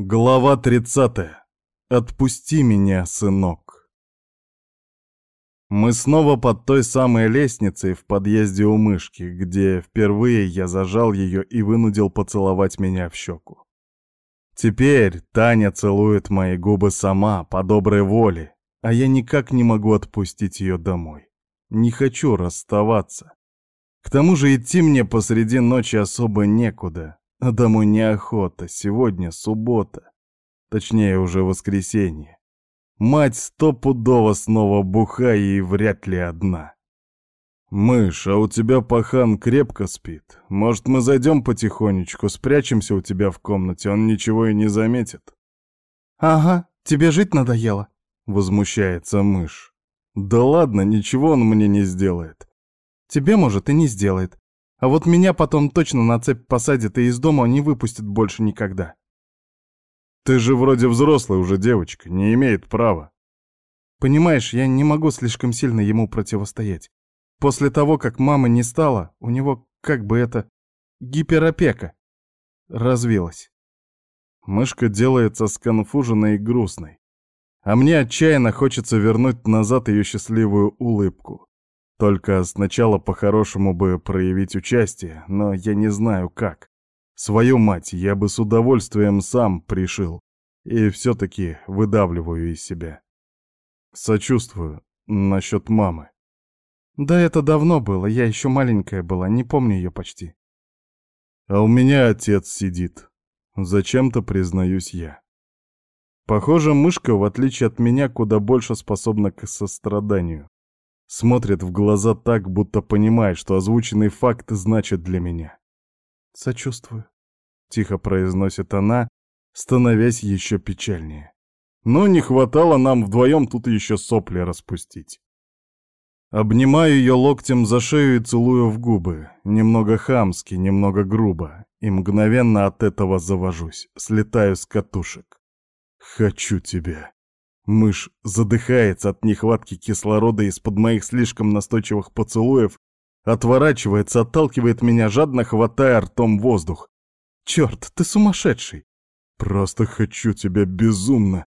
Глава 30. Отпусти меня, сынок. Мы снова под той самой лестницей в подъезде у мышки, где впервые я зажал ее и вынудил поцеловать меня в щеку. Теперь Таня целует мои губы сама, по доброй воле, а я никак не могу отпустить ее домой. Не хочу расставаться. К тому же идти мне посреди ночи особо некуда, а домой неохота, сегодня суббота. Точнее, уже воскресенье. Мать стопудово снова бухая и вряд ли одна. «Мышь, а у тебя пахан крепко спит. Может, мы зайдем потихонечку, спрячемся у тебя в комнате, он ничего и не заметит?» «Ага, тебе жить надоело?» — возмущается мышь. «Да ладно, ничего он мне не сделает». «Тебе, может, и не сделает. А вот меня потом точно на цепь посадят и из дома не выпустят больше никогда. Ты же вроде взрослая уже девочка, не имеет права. Понимаешь, я не могу слишком сильно ему противостоять. После того, как мамы не стало, у него, как бы это, гиперопека развилась. Мышка делается сконфуженной и грустной. А мне отчаянно хочется вернуть назад ее счастливую улыбку. Только сначала по-хорошему бы проявить участие, но я не знаю как. Свою мать я бы с удовольствием сам пришил, и все-таки выдавливаю из себя. Сочувствую насчет мамы. Да это давно было, я еще маленькая была, не помню ее почти. А у меня отец сидит. Зачем-то признаюсь я. Похоже, мышка, в отличие от меня, куда больше способна к состраданию. Смотрит в глаза так, будто понимает, что озвученный факт значит для меня. «Сочувствую», — тихо произносит она, становясь еще печальнее. Но не хватало нам вдвоем тут еще сопли распустить. Обнимаю ее локтем за шею и целую в губы, немного хамски, немного грубо, и мгновенно от этого завожусь, слетаю с катушек. «Хочу тебя», Мышь задыхается от нехватки кислорода из-под моих слишком настойчивых поцелуев, отворачивается, отталкивает меня, жадно хватая ртом воздух. «Черт, ты сумасшедший!» «Просто хочу тебя безумно!»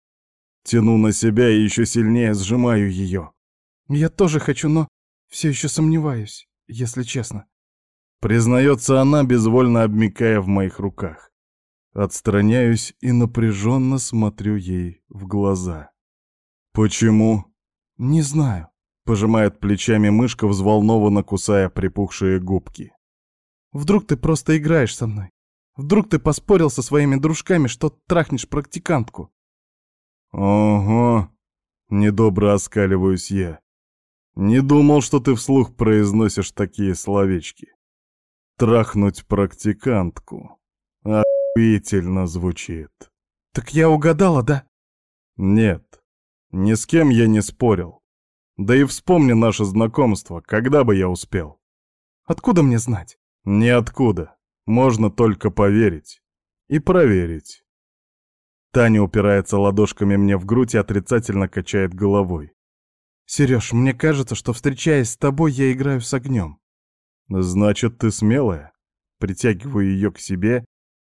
Тяну на себя и еще сильнее сжимаю ее. «Я тоже хочу, но все еще сомневаюсь, если честно». Признается она, безвольно обмикая в моих руках. Отстраняюсь и напряженно смотрю ей в глаза. «Почему?» «Не знаю», — пожимает плечами мышка, взволнованно кусая припухшие губки. «Вдруг ты просто играешь со мной? Вдруг ты поспорил со своими дружками, что трахнешь практикантку?» «Ого!» — недобро оскаливаюсь я. «Не думал, что ты вслух произносишь такие словечки. Трахнуть практикантку. Охуительно звучит». «Так я угадала, да?» «Нет. Ни с кем я не спорил. Да и вспомни наше знакомство, когда бы я успел. Откуда мне знать? Ниоткуда. Можно только поверить. И проверить. Таня упирается ладошками мне в грудь и отрицательно качает головой. «Сереж, мне кажется, что, встречаясь с тобой, я играю с огнем». «Значит, ты смелая?» Притягиваю ее к себе,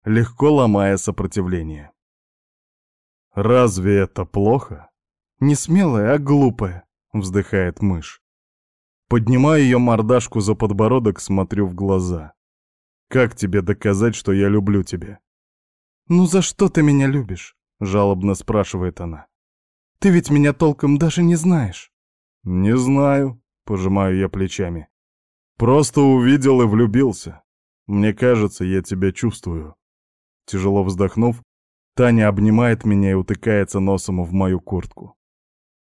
легко ломая сопротивление. «Разве это плохо?» Не смелая, а глупая, вздыхает мышь. Поднимаю ее мордашку за подбородок, смотрю в глаза. Как тебе доказать, что я люблю тебя? Ну за что ты меня любишь? Жалобно спрашивает она. Ты ведь меня толком даже не знаешь. Не знаю, пожимаю я плечами. Просто увидел и влюбился. Мне кажется, я тебя чувствую. Тяжело вздохнув, Таня обнимает меня и утыкается носом в мою куртку.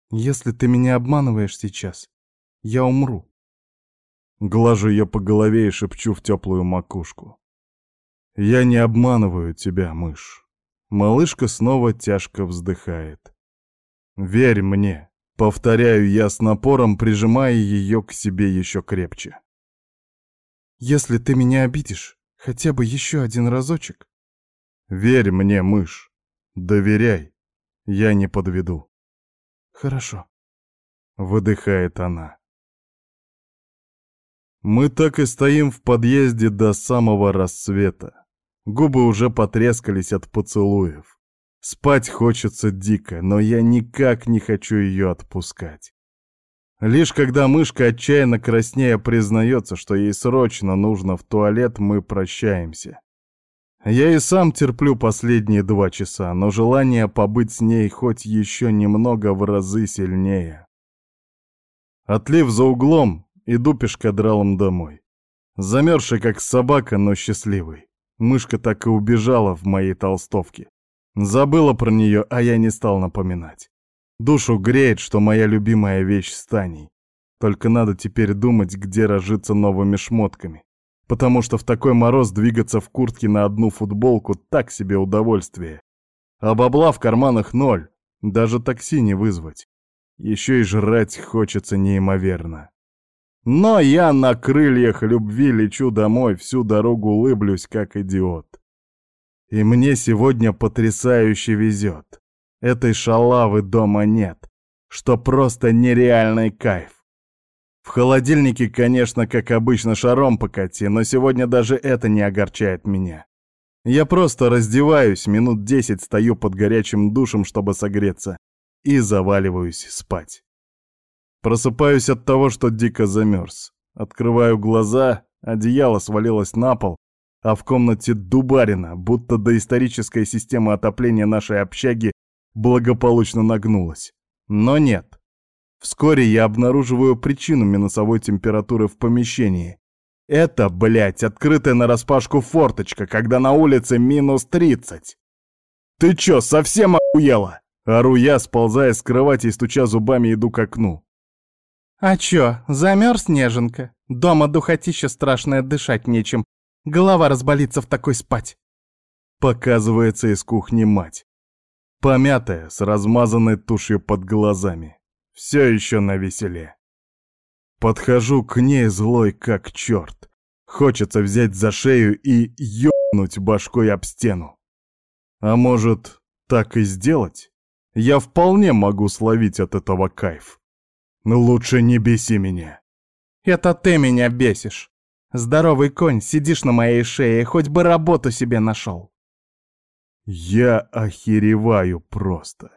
Если ты меня обманываешь сейчас, я умру. Глажу ее по голове и шепчу в теплую макушку. Я не обманываю тебя, мышь. Малышка снова тяжко вздыхает. Верь мне, повторяю я с напором, прижимая ее к себе еще крепче. Если ты меня обидишь, хотя бы еще один разочек. Верь мне, мышь. Доверяй. Я не подведу. «Хорошо», — выдыхает она. Мы так и стоим в подъезде до самого рассвета. Губы уже потрескались от поцелуев. Спать хочется дико, но я никак не хочу ее отпускать. Лишь когда мышка отчаянно краснея признается, что ей срочно нужно в туалет, мы прощаемся. Я и сам терплю последние два часа, но желание побыть с ней хоть еще немного в разы сильнее. Отлив за углом, иду пешкадралом домой. Замерзший, как собака, но счастливый. Мышка так и убежала в моей толстовке. Забыла про нее, а я не стал напоминать. Душу греет, что моя любимая вещь с Таней. Только надо теперь думать, где разжиться новыми шмотками. Потому что в такой мороз двигаться в куртке на одну футболку так себе удовольствие. А бабла в карманах ноль. Даже такси не вызвать. Еще и жрать хочется неимоверно. Но я на крыльях любви лечу домой, всю дорогу улыблюсь, как идиот. И мне сегодня потрясающе везет. Этой шалавы дома нет, что просто нереальный кайф. В холодильнике, конечно, как обычно, шаром покати, но сегодня даже это не огорчает меня. Я просто раздеваюсь, минут десять стою под горячим душем, чтобы согреться, и заваливаюсь спать. Просыпаюсь от того, что дико замерз. Открываю глаза, одеяло свалилось на пол, а в комнате дубарина, будто доисторическая система отопления нашей общаги благополучно нагнулась. Но нет. Вскоре я обнаруживаю причину минусовой температуры в помещении. Это, блядь, открытая нараспашку форточка, когда на улице минус тридцать. «Ты чё, совсем охуела?» Ору я, сползая с кровати и стуча зубами, иду к окну. «А чё, замерз, неженка? Дома духотища страшное, дышать нечем. Голова разболится в такой спать». Показывается из кухни мать. Помятая, с размазанной тушью под глазами. Все еще на веселе. Подхожу к ней злой как черт. Хочется взять за шею и ёбнуть башкой об стену. А может, так и сделать? Я вполне могу словить от этого кайф. Но лучше не беси меня. Это ты меня бесишь. Здоровый конь, сидишь на моей шее, хоть бы работу себе нашел. Я охереваю просто.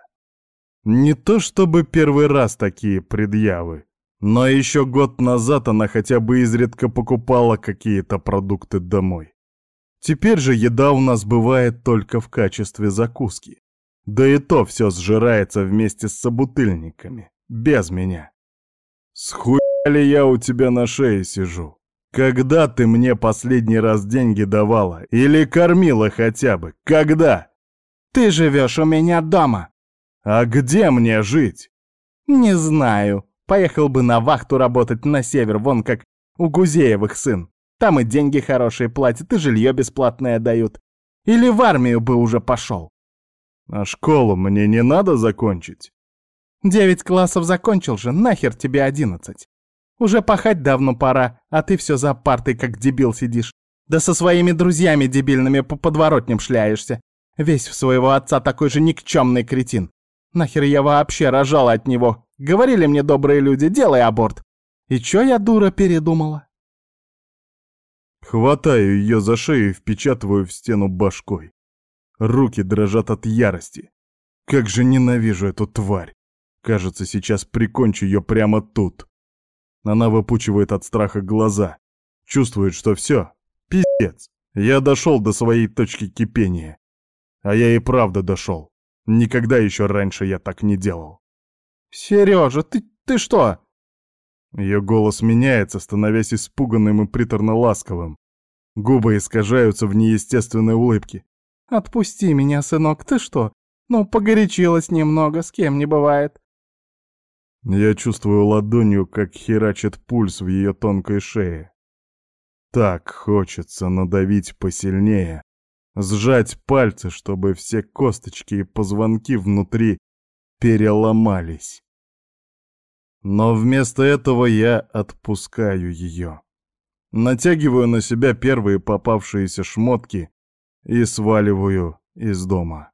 Не то чтобы первый раз такие предъявы, но еще год назад она хотя бы изредка покупала какие-то продукты домой. Теперь же еда у нас бывает только в качестве закуски. Да и то все сжирается вместе с собутыльниками, без меня. Схуя ли я у тебя на шее сижу? Когда ты мне последний раз деньги давала? Или кормила хотя бы? Когда? Ты живешь у меня дома. А где мне жить? Не знаю. Поехал бы на вахту работать на север, вон как у Гузеевых сын. Там и деньги хорошие платят, и жилье бесплатное дают. Или в армию бы уже пошел. А школу мне не надо закончить? Девять классов закончил же, нахер тебе одиннадцать. Уже пахать давно пора, а ты все за партой как дебил сидишь. Да со своими друзьями дебильными по подворотням шляешься. Весь в своего отца такой же никчемный кретин. Нахер я вообще рожала от него? Говорили мне добрые люди, делай аборт. И чё я, дура, передумала? Хватаю ее за шею и впечатываю в стену башкой. Руки дрожат от ярости. Как же ненавижу эту тварь. Кажется, сейчас прикончу ее прямо тут. Она выпучивает от страха глаза. Чувствует, что все, пиздец. Я дошел до своей точки кипения. А я и правда дошел. Никогда еще раньше я так не делал. Сережа, ты, ты что? Ее голос меняется, становясь испуганным и приторно-ласковым. Губы искажаются в неестественной улыбке. «Отпусти меня, сынок, ты что? Ну, погорячилась немного, с кем не бывает». Я чувствую ладонью, как херачит пульс в ее тонкой шее. Так хочется надавить посильнее, сжать пальцы, чтобы все косточки и позвонки внутри переломались. Но вместо этого я отпускаю ее. Натягиваю на себя первые попавшиеся шмотки и сваливаю из дома.